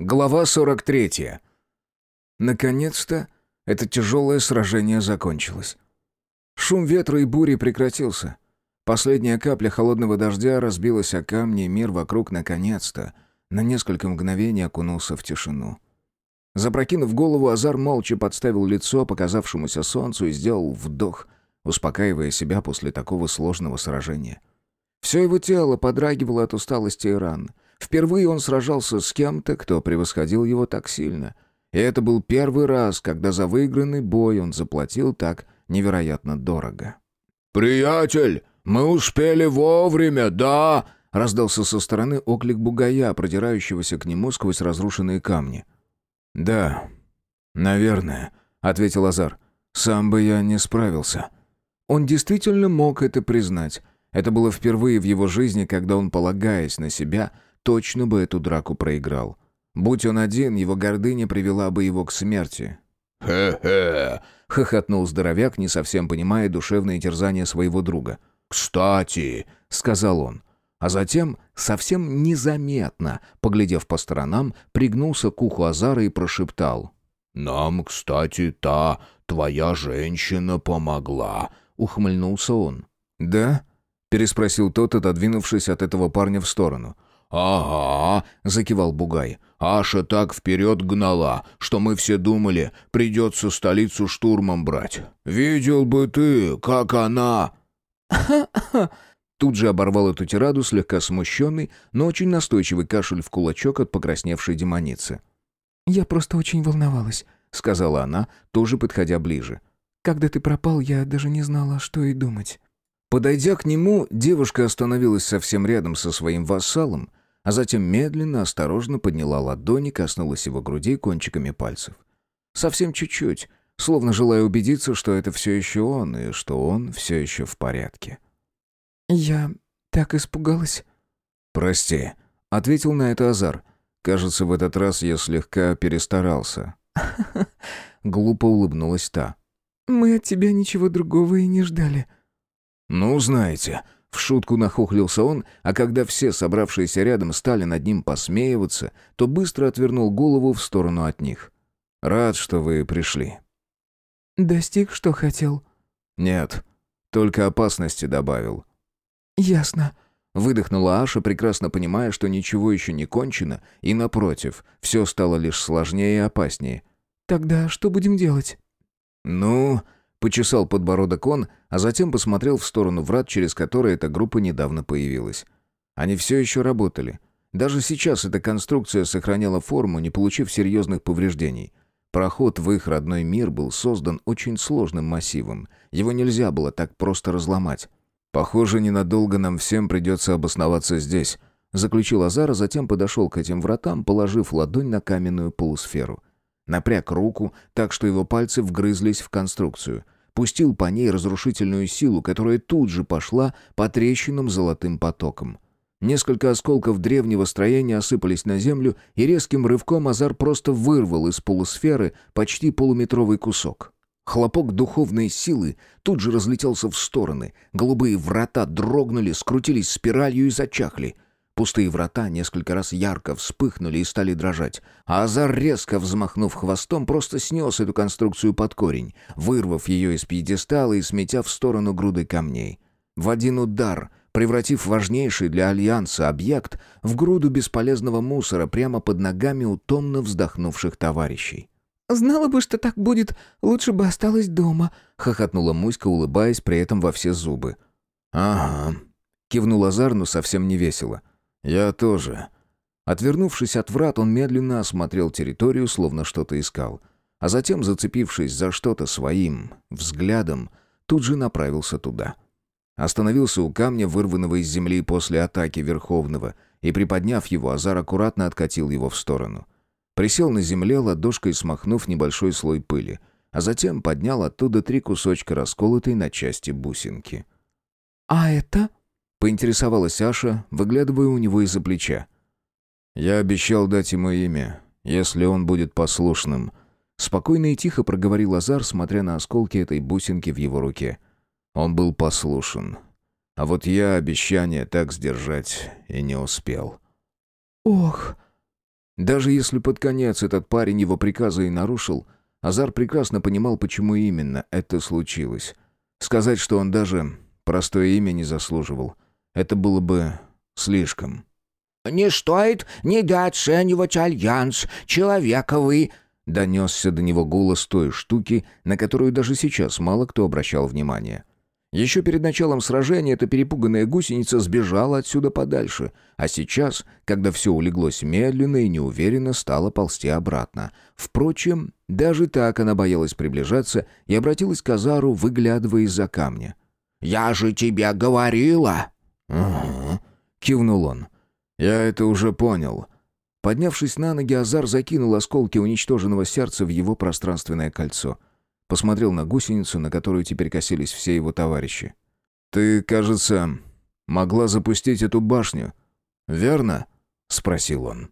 Глава 43. Наконец-то это тяжелое сражение закончилось. Шум ветра и бури прекратился. Последняя капля холодного дождя разбилась о камни, и мир вокруг наконец-то на несколько мгновений окунулся в тишину. Запрокинув голову, Азар молча подставил лицо показавшемуся солнцу и сделал вдох, успокаивая себя после такого сложного сражения. Все его тело подрагивало от усталости и ран — Впервые он сражался с кем-то, кто превосходил его так сильно. И это был первый раз, когда за выигранный бой он заплатил так невероятно дорого. «Приятель, мы успели вовремя, да?» раздался со стороны оклик бугая, продирающегося к нему сквозь разрушенные камни. «Да, наверное», — ответил Азар. «Сам бы я не справился». Он действительно мог это признать. Это было впервые в его жизни, когда он, полагаясь на себя, точно бы эту драку проиграл. Будь он один, его гордыня привела бы его к смерти. «Хе-хе!» — хохотнул здоровяк, не совсем понимая душевные терзания своего друга. «Кстати!» — сказал он. А затем, совсем незаметно, поглядев по сторонам, пригнулся к уху Азара и прошептал. «Нам, кстати, та твоя женщина помогла», — ухмыльнулся он. «Да?» — переспросил тот, отодвинувшись от этого парня в сторону. «Ага», — закивал Бугай. «Аша так вперед гнала, что мы все думали, придется столицу штурмом брать. Видел бы ты, как она...» Тут же оборвал эту тираду слегка смущенный, но очень настойчивый кашель в кулачок от покрасневшей демоницы. «Я просто очень волновалась», — сказала она, тоже подходя ближе. «Когда ты пропал, я даже не знала, что и думать». Подойдя к нему, девушка остановилась совсем рядом со своим вассалом а затем медленно, осторожно подняла ладони, коснулась его груди кончиками пальцев. Совсем чуть-чуть, словно желая убедиться, что это все еще он, и что он все еще в порядке. «Я так испугалась». «Прости», — ответил на это Азар. «Кажется, в этот раз я слегка перестарался». Глупо улыбнулась та. «Мы от тебя ничего другого и не ждали». «Ну, знаете», в шутку нахохлился он, а когда все собравшиеся рядом стали над ним посмеиваться, то быстро отвернул голову в сторону от них. «Рад, что вы пришли». «Достиг, что хотел?» «Нет, только опасности добавил». «Ясно», — выдохнула Аша, прекрасно понимая, что ничего еще не кончено, и, напротив, все стало лишь сложнее и опаснее. «Тогда что будем делать?» «Ну...» Почесал подбородок он, а затем посмотрел в сторону врат, через которые эта группа недавно появилась. Они все еще работали. Даже сейчас эта конструкция сохраняла форму, не получив серьезных повреждений. Проход в их родной мир был создан очень сложным массивом. Его нельзя было так просто разломать. «Похоже, ненадолго нам всем придется обосноваться здесь», — заключил Азар, а затем подошел к этим вратам, положив ладонь на каменную полусферу. Напряг руку, так что его пальцы вгрызлись в конструкцию. Пустил по ней разрушительную силу, которая тут же пошла по трещинам золотым потоком. Несколько осколков древнего строения осыпались на землю, и резким рывком Азар просто вырвал из полусферы почти полуметровый кусок. Хлопок духовной силы тут же разлетелся в стороны. Голубые врата дрогнули, скрутились спиралью и зачахли — Пустые врата несколько раз ярко вспыхнули и стали дрожать, а Азар, резко взмахнув хвостом, просто снес эту конструкцию под корень, вырвав ее из пьедестала и сметя в сторону груды камней. В один удар, превратив важнейший для Альянса объект в груду бесполезного мусора прямо под ногами у томно вздохнувших товарищей. «Знала бы, что так будет, лучше бы осталась дома», — хохотнула Муська, улыбаясь при этом во все зубы. «Ага», — кивнул Азар, но совсем не весело. «Я тоже». Отвернувшись от врат, он медленно осмотрел территорию, словно что-то искал. А затем, зацепившись за что-то своим взглядом, тут же направился туда. Остановился у камня, вырванного из земли после атаки Верховного, и, приподняв его, Азар аккуратно откатил его в сторону. Присел на земле, ладошкой смахнув небольшой слой пыли, а затем поднял оттуда три кусочка расколотой на части бусинки. «А это?» Поинтересовалась Аша, выглядывая у него из-за плеча. «Я обещал дать ему имя, если он будет послушным». Спокойно и тихо проговорил Азар, смотря на осколки этой бусинки в его руке. Он был послушен. А вот я обещание так сдержать и не успел. «Ох!» Даже если под конец этот парень его приказа и нарушил, Азар прекрасно понимал, почему именно это случилось. Сказать, что он даже простое имя не заслуживал, это было бы слишком. «Не стоит недооценивать альянс, человековый», — донесся до него голос той штуки, на которую даже сейчас мало кто обращал внимание. Еще перед началом сражения эта перепуганная гусеница сбежала отсюда подальше, а сейчас, когда все улеглось медленно и неуверенно, стала ползти обратно. Впрочем, даже так она боялась приближаться и обратилась к Азару, выглядывая из-за камня. «Я же тебе говорила!» «Угу», — кивнул он. «Я это уже понял». Поднявшись на ноги, Азар закинул осколки уничтоженного сердца в его пространственное кольцо — Посмотрел на гусеницу, на которую теперь косились все его товарищи. «Ты, кажется, могла запустить эту башню, верно?» — спросил он.